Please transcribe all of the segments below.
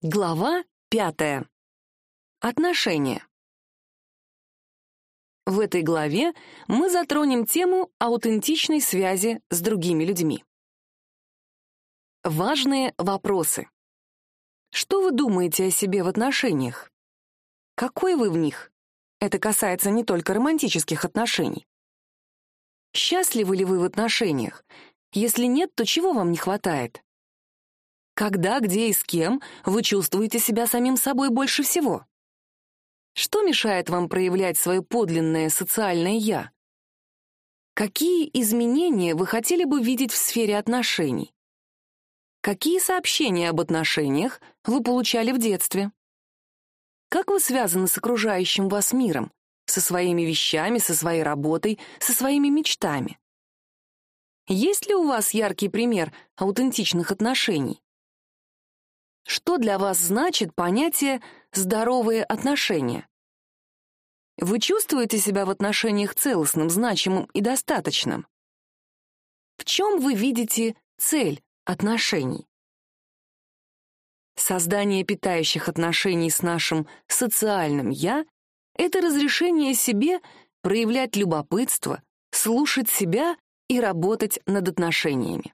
Глава пятая. Отношения. В этой главе мы затронем тему аутентичной связи с другими людьми. Важные вопросы. Что вы думаете о себе в отношениях? Какой вы в них? Это касается не только романтических отношений. Счастливы ли вы в отношениях? Если нет, то чего вам не хватает? Когда, где и с кем вы чувствуете себя самим собой больше всего? Что мешает вам проявлять свое подлинное социальное «я»? Какие изменения вы хотели бы видеть в сфере отношений? Какие сообщения об отношениях вы получали в детстве? Как вы связаны с окружающим вас миром, со своими вещами, со своей работой, со своими мечтами? Есть ли у вас яркий пример аутентичных отношений? Что для вас значит понятие «здоровые отношения»? Вы чувствуете себя в отношениях целостным, значимым и достаточным? В чем вы видите цель отношений? Создание питающих отношений с нашим социальным «я» — это разрешение себе проявлять любопытство, слушать себя и работать над отношениями.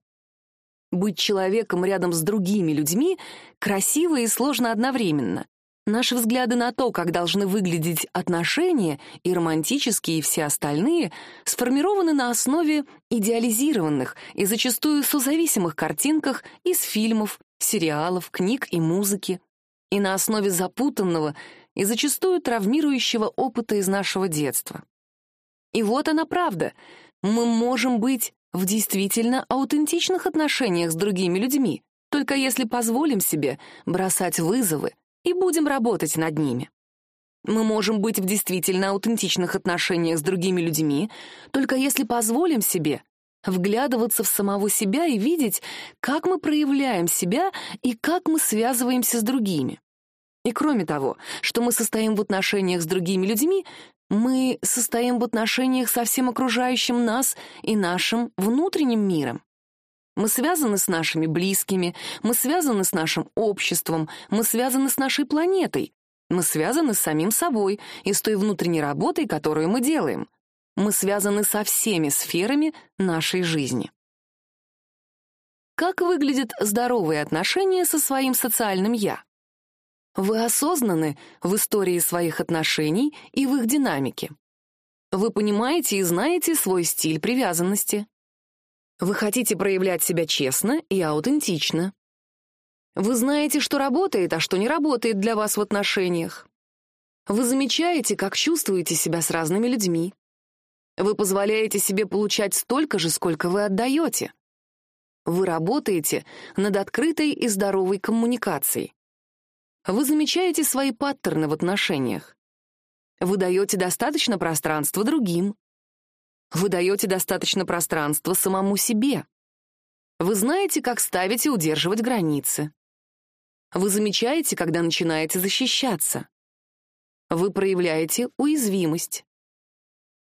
Быть человеком рядом с другими людьми красиво и сложно одновременно. Наши взгляды на то, как должны выглядеть отношения, и романтические, и все остальные, сформированы на основе идеализированных и зачастую созависимых картинках из фильмов, сериалов, книг и музыки, и на основе запутанного и зачастую травмирующего опыта из нашего детства. И вот она правда. Мы можем быть в действительно аутентичных отношениях с другими людьми, только если позволим себе бросать вызовы и будем работать над ними. Мы можем быть в действительно аутентичных отношениях с другими людьми, только если позволим себе вглядываться в самого себя и видеть, как мы проявляем себя и как мы связываемся с другими. И кроме того, что мы состоим в отношениях с другими людьми, мы состоим в отношениях со всем окружающим нас и нашим внутренним миром. Мы связаны с нашими близкими, мы связаны с нашим обществом, мы связаны с нашей планетой, мы связаны с самим собой и с той внутренней работой, которую мы делаем. Мы связаны со всеми сферами нашей жизни. Как выглядят здоровые отношения со своим социальным «я»? Вы осознаны в истории своих отношений и в их динамике. Вы понимаете и знаете свой стиль привязанности. Вы хотите проявлять себя честно и аутентично. Вы знаете, что работает, а что не работает для вас в отношениях. Вы замечаете, как чувствуете себя с разными людьми. Вы позволяете себе получать столько же, сколько вы отдаете. Вы работаете над открытой и здоровой коммуникацией. Вы замечаете свои паттерны в отношениях. Вы даете достаточно пространства другим. Вы даете достаточно пространства самому себе. Вы знаете, как ставить и удерживать границы. Вы замечаете, когда начинаете защищаться. Вы проявляете уязвимость.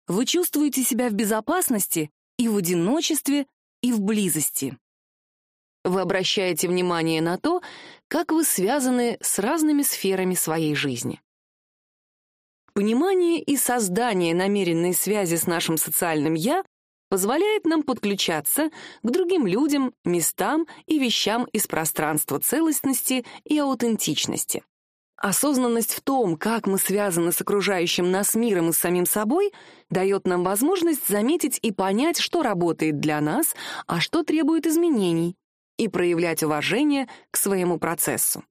Вы чувствуете себя в безопасности и в одиночестве, и в близости. Вы обращаете внимание на то, как вы связаны с разными сферами своей жизни. Понимание и создание намеренной связи с нашим социальным «я» позволяет нам подключаться к другим людям, местам и вещам из пространства целостности и аутентичности. Осознанность в том, как мы связаны с окружающим нас миром и с самим собой, дает нам возможность заметить и понять, что работает для нас, а что требует изменений, и проявлять уважение к своему процессу.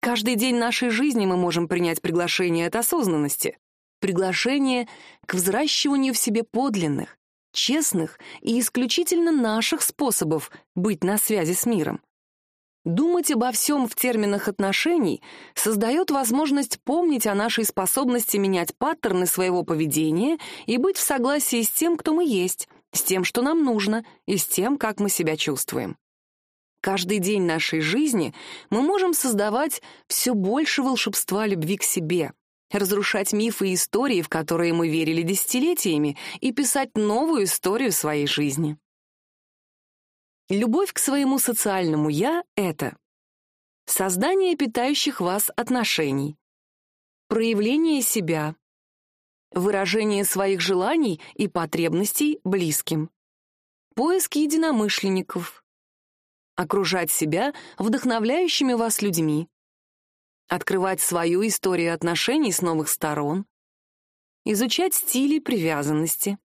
Каждый день нашей жизни мы можем принять приглашение от осознанности, приглашение к взращиванию в себе подлинных, честных и исключительно наших способов быть на связи с миром. Думать обо всем в терминах отношений создает возможность помнить о нашей способности менять паттерны своего поведения и быть в согласии с тем, кто мы есть, с тем, что нам нужно, и с тем, как мы себя чувствуем. Каждый день нашей жизни мы можем создавать все больше волшебства любви к себе, разрушать мифы и истории, в которые мы верили десятилетиями, и писать новую историю своей жизни. Любовь к своему социальному «я» — это создание питающих вас отношений, проявление себя, выражение своих желаний и потребностей близким, поиск единомышленников, окружать себя вдохновляющими вас людьми, открывать свою историю отношений с новых сторон, изучать стили привязанности,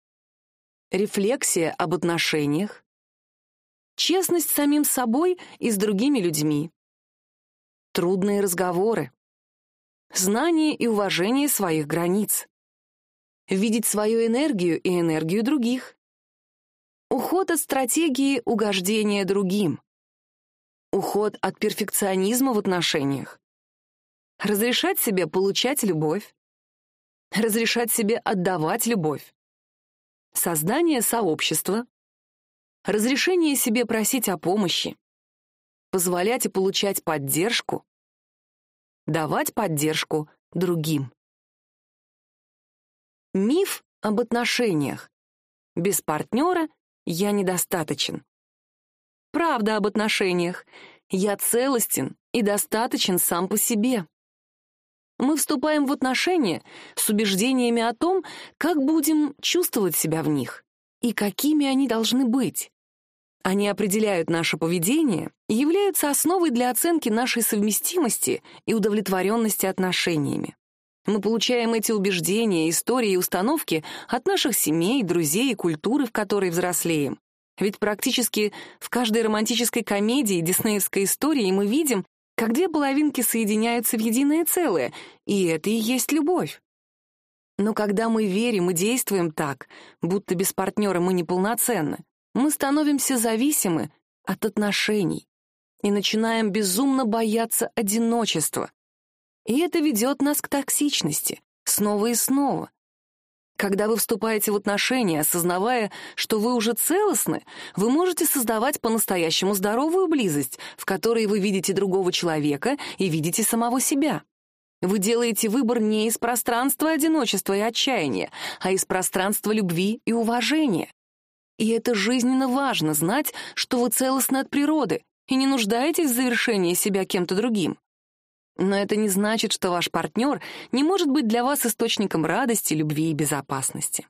рефлексия об отношениях, честность с самим собой и с другими людьми, трудные разговоры, знание и уважение своих границ, видеть свою энергию и энергию других, уход от стратегии угождения другим, уход от перфекционизма в отношениях, разрешать себе получать любовь, разрешать себе отдавать любовь, создание сообщества, разрешение себе просить о помощи, позволять и получать поддержку, давать поддержку другим. Миф об отношениях. Без партнера я недостаточен. Правда об отношениях. Я целостен и достаточен сам по себе. Мы вступаем в отношения с убеждениями о том, как будем чувствовать себя в них и какими они должны быть. Они определяют наше поведение и являются основой для оценки нашей совместимости и удовлетворенности отношениями. Мы получаем эти убеждения, истории и установки от наших семей, друзей и культуры, в которой взрослеем. Ведь практически в каждой романтической комедии диснеевской истории мы видим, как две половинки соединяются в единое целое, и это и есть любовь. Но когда мы верим и действуем так, будто без партнера мы неполноценны, мы становимся зависимы от отношений и начинаем безумно бояться одиночества. И это ведет нас к токсичности, снова и снова. Когда вы вступаете в отношения, осознавая, что вы уже целостны, вы можете создавать по-настоящему здоровую близость, в которой вы видите другого человека и видите самого себя. Вы делаете выбор не из пространства одиночества и отчаяния, а из пространства любви и уважения. И это жизненно важно знать, что вы целостны от природы и не нуждаетесь в завершении себя кем-то другим. Но это не значит, что ваш партнер не может быть для вас источником радости, любви и безопасности.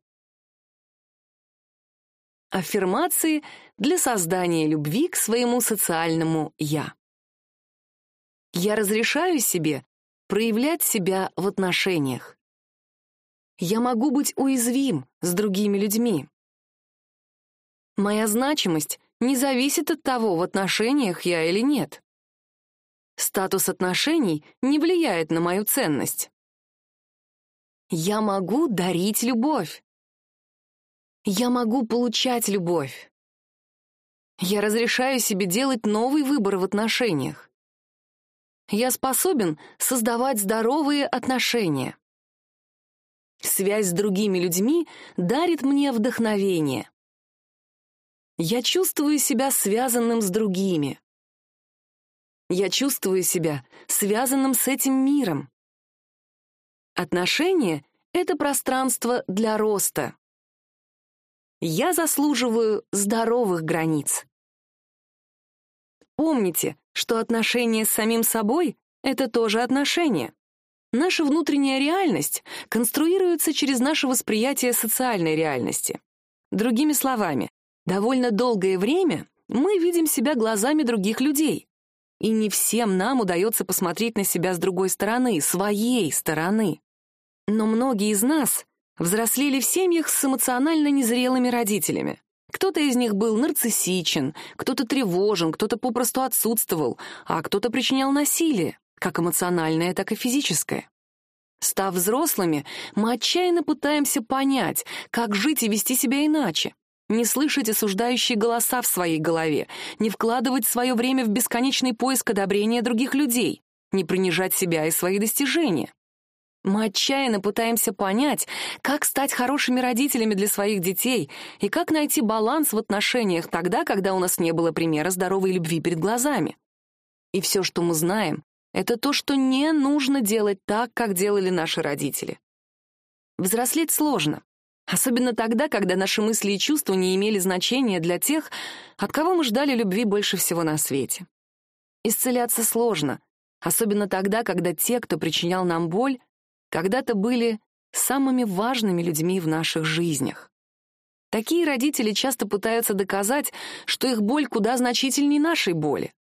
Аффирмации для создания любви к своему социальному «я». Я разрешаю себе проявлять себя в отношениях. Я могу быть уязвим с другими людьми. Моя значимость не зависит от того, в отношениях я или нет. Статус отношений не влияет на мою ценность. Я могу дарить любовь. Я могу получать любовь. Я разрешаю себе делать новый выбор в отношениях. Я способен создавать здоровые отношения. Связь с другими людьми дарит мне вдохновение. Я чувствую себя связанным с другими. Я чувствую себя связанным с этим миром. Отношения — это пространство для роста. Я заслуживаю здоровых границ. Помните, что отношения с самим собой — это тоже отношения. Наша внутренняя реальность конструируется через наше восприятие социальной реальности. Другими словами, Довольно долгое время мы видим себя глазами других людей. И не всем нам удается посмотреть на себя с другой стороны, своей стороны. Но многие из нас взрослели в семьях с эмоционально незрелыми родителями. Кто-то из них был нарциссичен, кто-то тревожен, кто-то попросту отсутствовал, а кто-то причинял насилие, как эмоциональное, так и физическое. Став взрослыми, мы отчаянно пытаемся понять, как жить и вести себя иначе, не слышать осуждающие голоса в своей голове, не вкладывать свое время в бесконечный поиск одобрения других людей, не принижать себя и свои достижения. Мы отчаянно пытаемся понять, как стать хорошими родителями для своих детей и как найти баланс в отношениях тогда, когда у нас не было примера здоровой любви перед глазами. И все, что мы знаем, это то, что не нужно делать так, как делали наши родители. Взрослеть сложно. Особенно тогда, когда наши мысли и чувства не имели значения для тех, от кого мы ждали любви больше всего на свете. Исцеляться сложно, особенно тогда, когда те, кто причинял нам боль, когда-то были самыми важными людьми в наших жизнях. Такие родители часто пытаются доказать, что их боль куда значительнее нашей боли.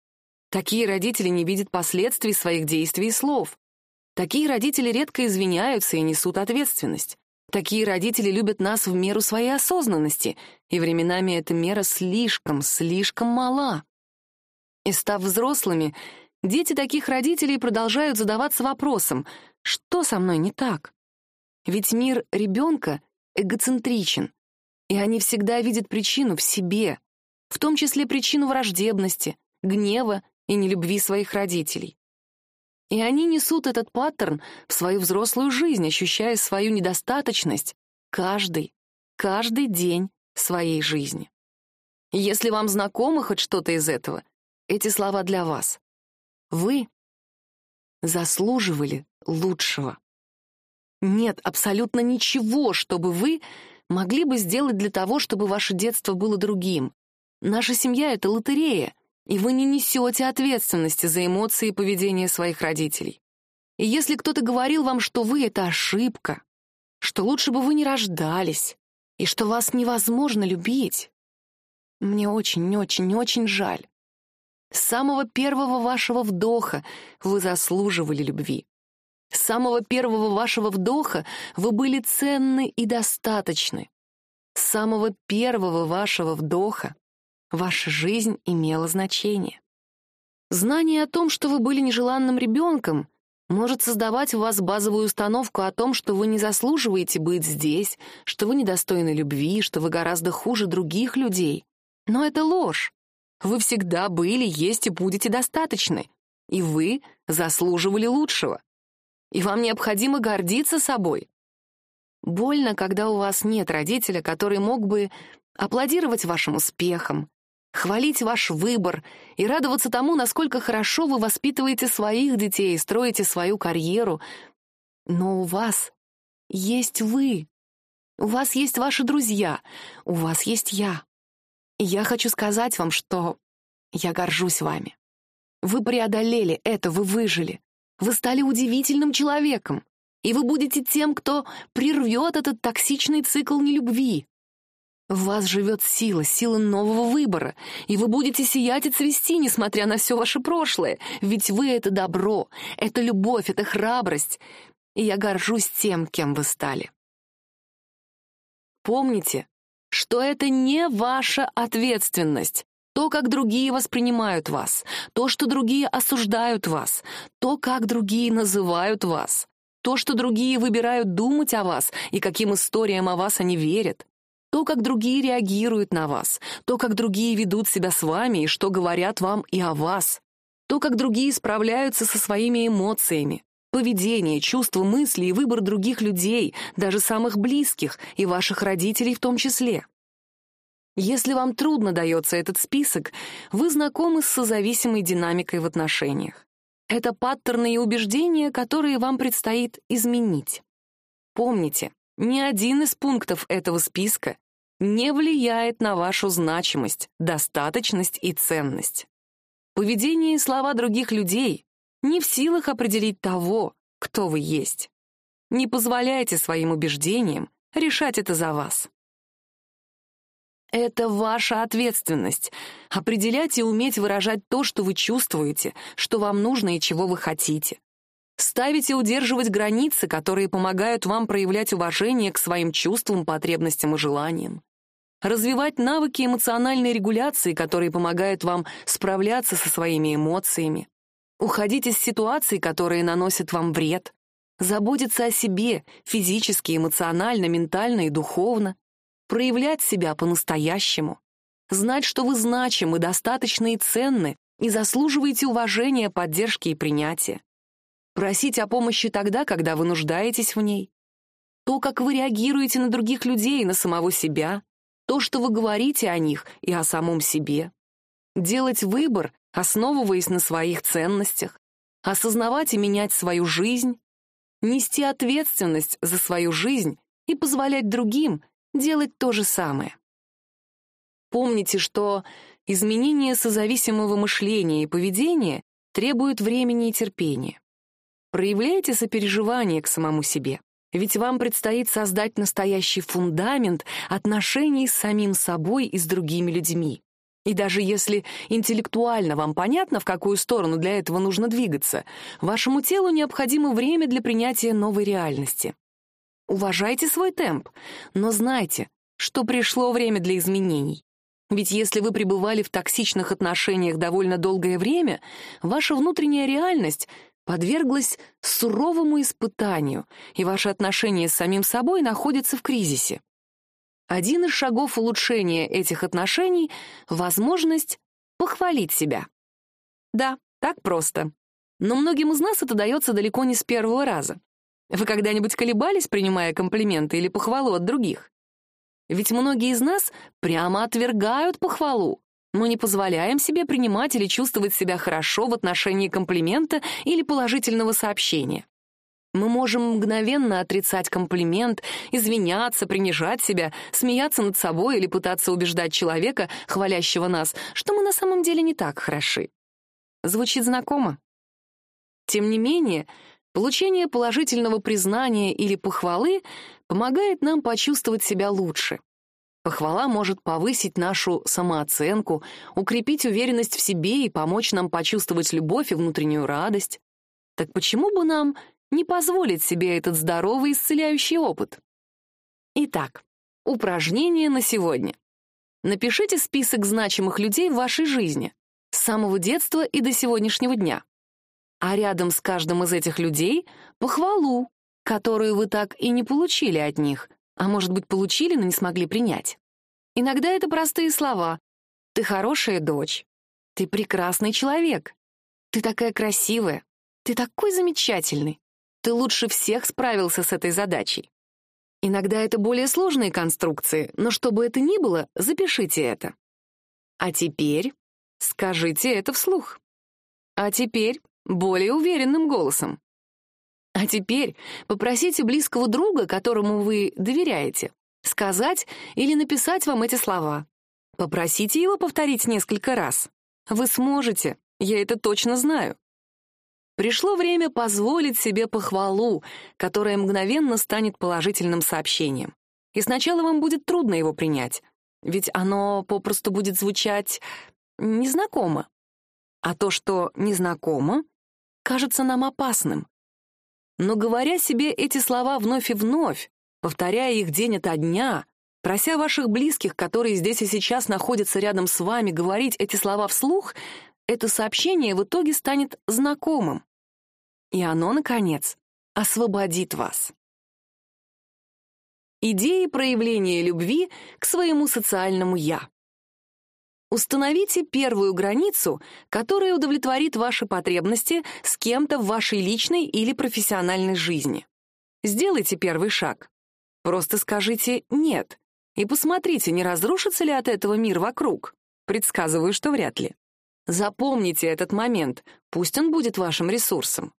Такие родители не видят последствий своих действий и слов. Такие родители редко извиняются и несут ответственность. Такие родители любят нас в меру своей осознанности, и временами эта мера слишком, слишком мала. И став взрослыми, дети таких родителей продолжают задаваться вопросом, что со мной не так? Ведь мир ребенка эгоцентричен, и они всегда видят причину в себе, в том числе причину враждебности, гнева и нелюбви своих родителей. И они несут этот паттерн в свою взрослую жизнь, ощущая свою недостаточность каждый, каждый день своей жизни. Если вам знакомо хоть что-то из этого, эти слова для вас. Вы заслуживали лучшего. Нет абсолютно ничего, чтобы вы могли бы сделать для того, чтобы ваше детство было другим. Наша семья — это лотерея, и вы не несете ответственности за эмоции и поведение своих родителей. И если кто-то говорил вам, что вы — это ошибка, что лучше бы вы не рождались, и что вас невозможно любить, мне очень-очень-очень жаль. С самого первого вашего вдоха вы заслуживали любви. С самого первого вашего вдоха вы были ценны и достаточны. С самого первого вашего вдоха ваша жизнь имела значение. Знание о том, что вы были нежеланным ребенком, может создавать в вас базовую установку о том, что вы не заслуживаете быть здесь, что вы недостойны любви, что вы гораздо хуже других людей. Но это ложь. Вы всегда были, есть и будете достаточны. И вы заслуживали лучшего и вам необходимо гордиться собой. Больно, когда у вас нет родителя, который мог бы аплодировать вашим успехам, хвалить ваш выбор и радоваться тому, насколько хорошо вы воспитываете своих детей, строите свою карьеру. Но у вас есть вы. У вас есть ваши друзья. У вас есть я. И я хочу сказать вам, что я горжусь вами. Вы преодолели это, вы выжили. Вы стали удивительным человеком, и вы будете тем, кто прервет этот токсичный цикл нелюбви. В вас живет сила, сила нового выбора, и вы будете сиять и цвести, несмотря на все ваше прошлое, ведь вы — это добро, это любовь, это храбрость, и я горжусь тем, кем вы стали. Помните, что это не ваша ответственность то, как другие воспринимают вас, то, что другие осуждают вас, то, как другие называют вас, то, что другие выбирают думать о вас и каким историям о вас они верят, то, как другие реагируют на вас, то, как другие ведут себя с вами и что говорят вам и о вас, то, как другие справляются со своими эмоциями, поведение, чувства, мысли и выбор других людей, даже самых близких и ваших родителей в том числе. Если вам трудно дается этот список, вы знакомы с созависимой динамикой в отношениях. Это паттерны и убеждения, которые вам предстоит изменить. Помните, ни один из пунктов этого списка не влияет на вашу значимость, достаточность и ценность. Поведение и слова других людей не в силах определить того, кто вы есть. Не позволяйте своим убеждениям решать это за вас. Это ваша ответственность — определять и уметь выражать то, что вы чувствуете, что вам нужно и чего вы хотите. Ставить и удерживать границы, которые помогают вам проявлять уважение к своим чувствам, потребностям и желаниям. Развивать навыки эмоциональной регуляции, которые помогают вам справляться со своими эмоциями. Уходить из ситуаций, которые наносят вам вред. Заботиться о себе физически, эмоционально, ментально и духовно проявлять себя по-настоящему, знать, что вы значимы, достаточны и ценны и заслуживаете уважения, поддержки и принятия. Просить о помощи тогда, когда вы нуждаетесь в ней. То, как вы реагируете на других людей и на самого себя. То, что вы говорите о них и о самом себе. Делать выбор, основываясь на своих ценностях. Осознавать и менять свою жизнь. Нести ответственность за свою жизнь и позволять другим делать то же самое. Помните, что изменение созависимого мышления и поведения требует времени и терпения. Проявляйте сопереживание к самому себе, ведь вам предстоит создать настоящий фундамент отношений с самим собой и с другими людьми. И даже если интеллектуально вам понятно, в какую сторону для этого нужно двигаться, вашему телу необходимо время для принятия новой реальности. Уважайте свой темп, но знайте, что пришло время для изменений. Ведь если вы пребывали в токсичных отношениях довольно долгое время, ваша внутренняя реальность подверглась суровому испытанию, и ваши отношения с самим собой находятся в кризисе. Один из шагов улучшения этих отношений — возможность похвалить себя. Да, так просто. Но многим из нас это дается далеко не с первого раза. Вы когда-нибудь колебались, принимая комплименты или похвалу от других? Ведь многие из нас прямо отвергают похвалу. Мы не позволяем себе принимать или чувствовать себя хорошо в отношении комплимента или положительного сообщения. Мы можем мгновенно отрицать комплимент, извиняться, принижать себя, смеяться над собой или пытаться убеждать человека, хвалящего нас, что мы на самом деле не так хороши. Звучит знакомо? Тем не менее, получение положительного признания или похвалы помогает нам почувствовать себя лучше. Похвала может повысить нашу самооценку, укрепить уверенность в себе и помочь нам почувствовать любовь и внутреннюю радость. Так почему бы нам не позволить себе этот здоровый исцеляющий опыт? Итак, упражнение на сегодня. Напишите список значимых людей в вашей жизни с самого детства и до сегодняшнего дня. А рядом с каждым из этих людей похвалу, которую вы так и не получили от них, а может быть, получили, но не смогли принять. Иногда это простые слова. «Ты хорошая дочь», «Ты прекрасный человек», «Ты такая красивая», «Ты такой замечательный», «Ты лучше всех справился с этой задачей». Иногда это более сложные конструкции, но чтобы это ни было, запишите это. А теперь скажите это вслух. А теперь более уверенным голосом. А теперь попросите близкого друга, которому вы доверяете, сказать или написать вам эти слова. Попросите его повторить несколько раз. Вы сможете, я это точно знаю. Пришло время позволить себе похвалу, которая мгновенно станет положительным сообщением. И сначала вам будет трудно его принять, ведь оно попросту будет звучать незнакомо. А то, что незнакомо, кажется нам опасным. Но говоря себе эти слова вновь и вновь, повторяя их день ото дня, прося ваших близких, которые здесь и сейчас находятся рядом с вами, говорить эти слова вслух, это сообщение в итоге станет знакомым. И оно, наконец, освободит вас. Идеи проявления любви к своему социальному «я». Установите первую границу, которая удовлетворит ваши потребности с кем-то в вашей личной или профессиональной жизни. Сделайте первый шаг. Просто скажите «нет» и посмотрите, не разрушится ли от этого мир вокруг. Предсказываю, что вряд ли. Запомните этот момент, пусть он будет вашим ресурсом.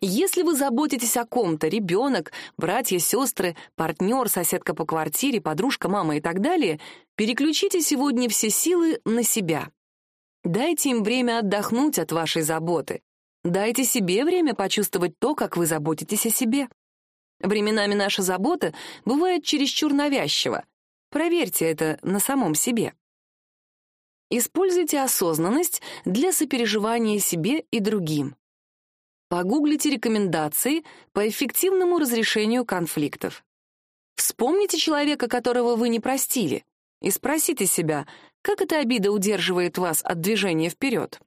Если вы заботитесь о ком-то, ребенок, братья, сестры, партнер, соседка по квартире, подружка, мама и так далее, переключите сегодня все силы на себя. Дайте им время отдохнуть от вашей заботы. Дайте себе время почувствовать то, как вы заботитесь о себе. Временами наша забота бывает чересчур навязчива. Проверьте это на самом себе. Используйте осознанность для сопереживания себе и другим. Погуглите рекомендации по эффективному разрешению конфликтов. Вспомните человека, которого вы не простили, и спросите себя, как эта обида удерживает вас от движения вперед.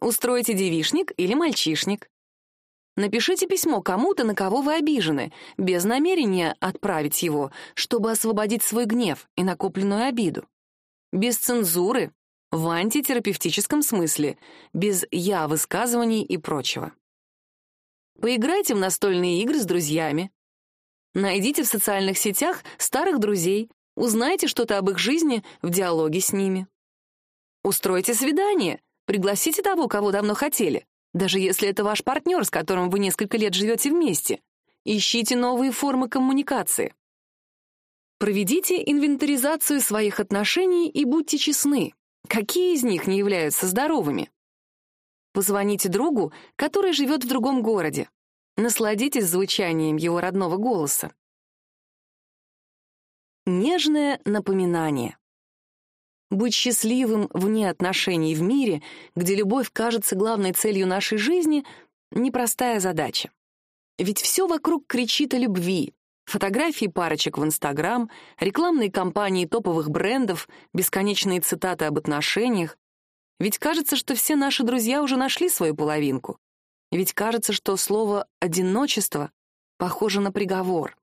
Устройте девишник или мальчишник. Напишите письмо кому-то, на кого вы обижены, без намерения отправить его, чтобы освободить свой гнев и накопленную обиду. Без цензуры, в антитерапевтическом смысле, без «я» высказываний и прочего. Поиграйте в настольные игры с друзьями. Найдите в социальных сетях старых друзей, узнайте что-то об их жизни в диалоге с ними. Устройте свидание, пригласите того, кого давно хотели, даже если это ваш партнер, с которым вы несколько лет живете вместе. Ищите новые формы коммуникации. Проведите инвентаризацию своих отношений и будьте честны. Какие из них не являются здоровыми? Позвоните другу, который живет в другом городе. Насладитесь звучанием его родного голоса. Нежное напоминание. Быть счастливым вне отношений в мире, где любовь кажется главной целью нашей жизни, непростая задача. Ведь все вокруг кричит о любви. Фотографии парочек в Инстаграм, рекламные кампании топовых брендов, бесконечные цитаты об отношениях. Ведь кажется, что все наши друзья уже нашли свою половинку. Ведь кажется, что слово «одиночество» похоже на приговор.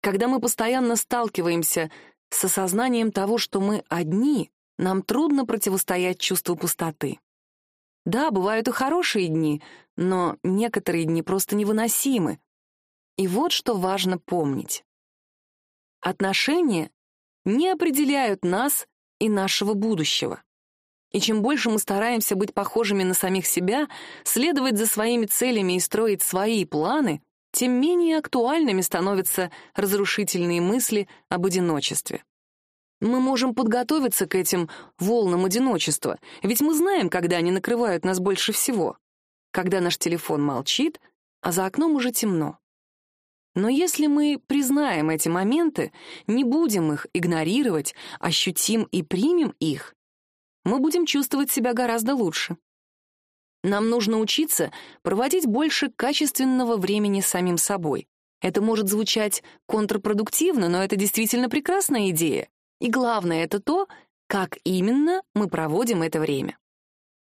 Когда мы постоянно сталкиваемся с осознанием того, что мы одни, нам трудно противостоять чувству пустоты. Да, бывают и хорошие дни, но некоторые дни просто невыносимы. И вот что важно помнить. Отношения не определяют нас и нашего будущего. И чем больше мы стараемся быть похожими на самих себя, следовать за своими целями и строить свои планы, тем менее актуальными становятся разрушительные мысли об одиночестве. Мы можем подготовиться к этим волнам одиночества, ведь мы знаем, когда они накрывают нас больше всего. Когда наш телефон молчит, а за окном уже темно. Но если мы признаем эти моменты, не будем их игнорировать, ощутим и примем их, мы будем чувствовать себя гораздо лучше. Нам нужно учиться проводить больше качественного времени самим собой. Это может звучать контрпродуктивно, но это действительно прекрасная идея. И главное — это то, как именно мы проводим это время.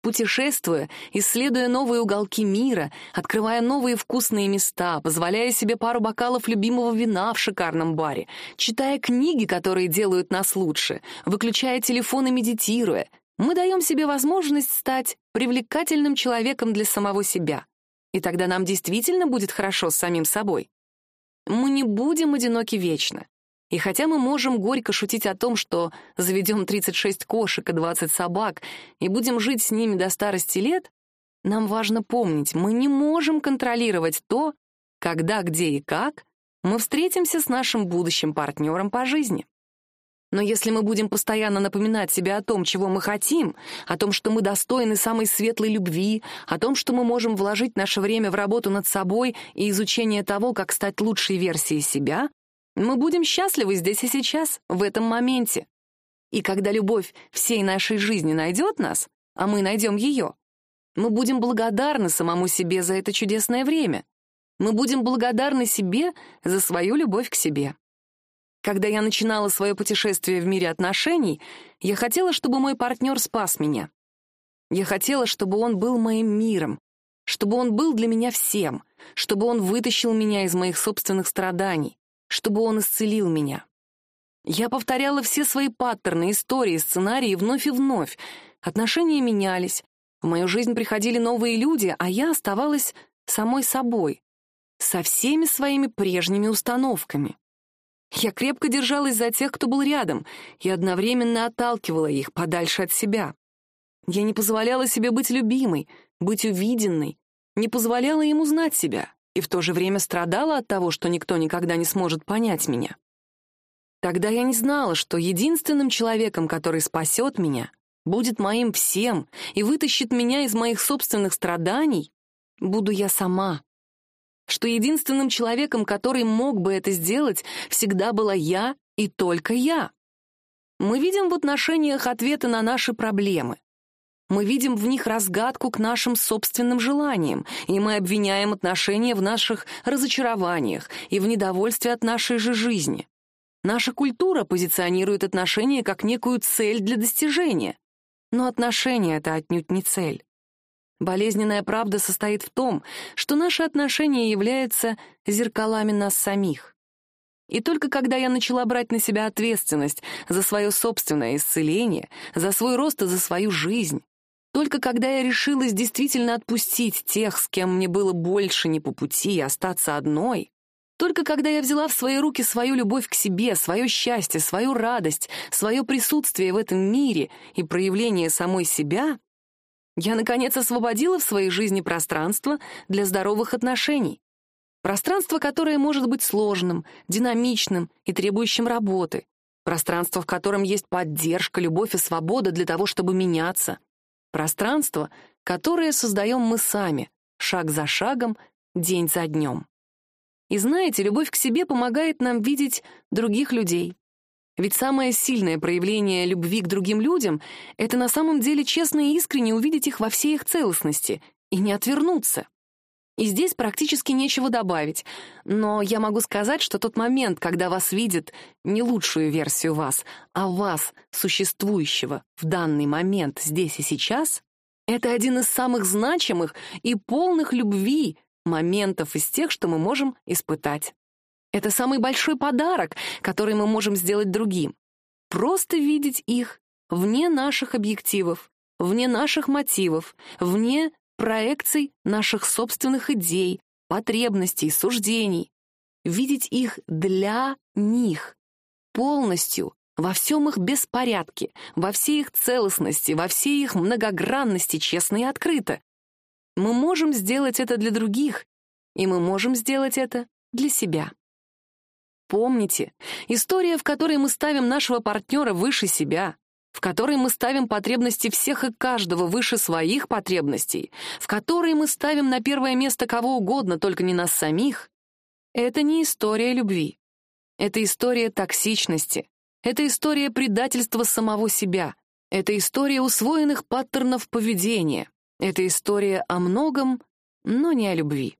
Путешествуя, исследуя новые уголки мира, открывая новые вкусные места, позволяя себе пару бокалов любимого вина в шикарном баре, читая книги, которые делают нас лучше, выключая телефон и медитируя, мы даем себе возможность стать привлекательным человеком для самого себя. И тогда нам действительно будет хорошо с самим собой. Мы не будем одиноки вечно. И хотя мы можем горько шутить о том, что заведем 36 кошек и 20 собак и будем жить с ними до старости лет, нам важно помнить, мы не можем контролировать то, когда, где и как мы встретимся с нашим будущим партнером по жизни. Но если мы будем постоянно напоминать себе о том, чего мы хотим, о том, что мы достойны самой светлой любви, о том, что мы можем вложить наше время в работу над собой и изучение того, как стать лучшей версией себя, мы будем счастливы здесь и сейчас, в этом моменте. И когда любовь всей нашей жизни найдет нас, а мы найдем ее, мы будем благодарны самому себе за это чудесное время. Мы будем благодарны себе за свою любовь к себе. Когда я начинала свое путешествие в мире отношений, я хотела, чтобы мой партнер спас меня. Я хотела, чтобы он был моим миром, чтобы он был для меня всем, чтобы он вытащил меня из моих собственных страданий, чтобы он исцелил меня. Я повторяла все свои паттерны, истории, сценарии вновь и вновь. Отношения менялись, в мою жизнь приходили новые люди, а я оставалась самой собой, со всеми своими прежними установками. Я крепко держалась за тех, кто был рядом, и одновременно отталкивала их подальше от себя. Я не позволяла себе быть любимой, быть увиденной, не позволяла им узнать себя, и в то же время страдала от того, что никто никогда не сможет понять меня. Тогда я не знала, что единственным человеком, который спасет меня, будет моим всем и вытащит меня из моих собственных страданий, буду я сама что единственным человеком, который мог бы это сделать, всегда была я и только я. Мы видим в отношениях ответы на наши проблемы. Мы видим в них разгадку к нашим собственным желаниям, и мы обвиняем отношения в наших разочарованиях и в недовольстве от нашей же жизни. Наша культура позиционирует отношения как некую цель для достижения. Но отношения — это отнюдь не цель. Болезненная правда состоит в том, что наши отношения являются зеркалами нас самих. И только когда я начала брать на себя ответственность за свое собственное исцеление, за свой рост и за свою жизнь, только когда я решилась действительно отпустить тех, с кем мне было больше не по пути, и остаться одной, только когда я взяла в свои руки свою любовь к себе, свое счастье, свою радость, свое присутствие в этом мире и проявление самой себя, я, наконец, освободила в своей жизни пространство для здоровых отношений. Пространство, которое может быть сложным, динамичным и требующим работы. Пространство, в котором есть поддержка, любовь и свобода для того, чтобы меняться. Пространство, которое создаем мы сами, шаг за шагом, день за днем. И знаете, любовь к себе помогает нам видеть других людей. Ведь самое сильное проявление любви к другим людям — это на самом деле честно и искренне увидеть их во всей их целостности и не отвернуться. И здесь практически нечего добавить, но я могу сказать, что тот момент, когда вас видят не лучшую версию вас, а вас, существующего в данный момент здесь и сейчас, это один из самых значимых и полных любви моментов из тех, что мы можем испытать. Это самый большой подарок, который мы можем сделать другим. Просто видеть их вне наших объективов, вне наших мотивов, вне проекций наших собственных идей, потребностей, суждений. Видеть их для них, полностью, во всем их беспорядке, во всей их целостности, во всей их многогранности, честно и открыто. Мы можем сделать это для других, и мы можем сделать это для себя. Помните, история, в которой мы ставим нашего партнера выше себя, в которой мы ставим потребности всех и каждого выше своих потребностей, в которой мы ставим на первое место кого угодно, только не нас самих, это не история любви. Это история токсичности. Это история предательства самого себя. Это история усвоенных паттернов поведения. Это история о многом, но не о любви.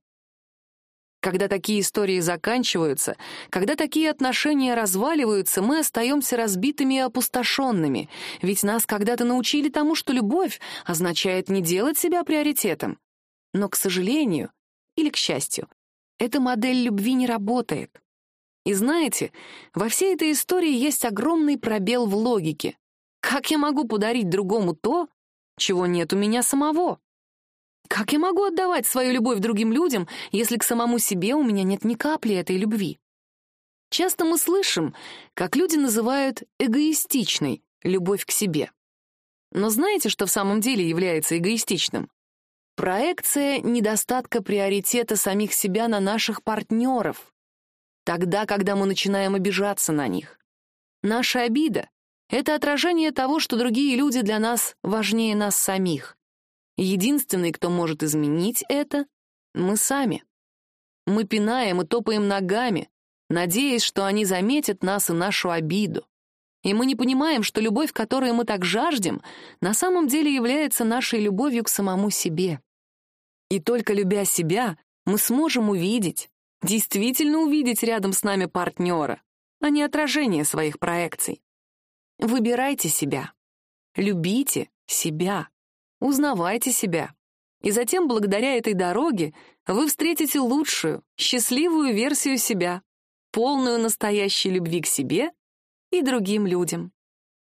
Когда такие истории заканчиваются, когда такие отношения разваливаются, мы остаемся разбитыми и опустошенными, ведь нас когда-то научили тому, что любовь означает не делать себя приоритетом. Но, к сожалению, или к счастью, эта модель любви не работает. И знаете, во всей этой истории есть огромный пробел в логике. Как я могу подарить другому то, чего нет у меня самого? Как я могу отдавать свою любовь другим людям, если к самому себе у меня нет ни капли этой любви? Часто мы слышим, как люди называют эгоистичной любовь к себе. Но знаете, что в самом деле является эгоистичным? Проекция недостатка приоритета самих себя на наших партнеров. Тогда, когда мы начинаем обижаться на них. Наша обида — это отражение того, что другие люди для нас важнее нас самих. Единственный, кто может изменить это, мы сами. Мы пинаем и топаем ногами, надеясь, что они заметят нас и нашу обиду. И мы не понимаем, что любовь, которую мы так жаждем, на самом деле является нашей любовью к самому себе. И только любя себя, мы сможем увидеть, действительно увидеть рядом с нами партнера, а не отражение своих проекций. Выбирайте себя. Любите себя. Узнавайте себя. И затем, благодаря этой дороге, вы встретите лучшую, счастливую версию себя, полную настоящей любви к себе и другим людям.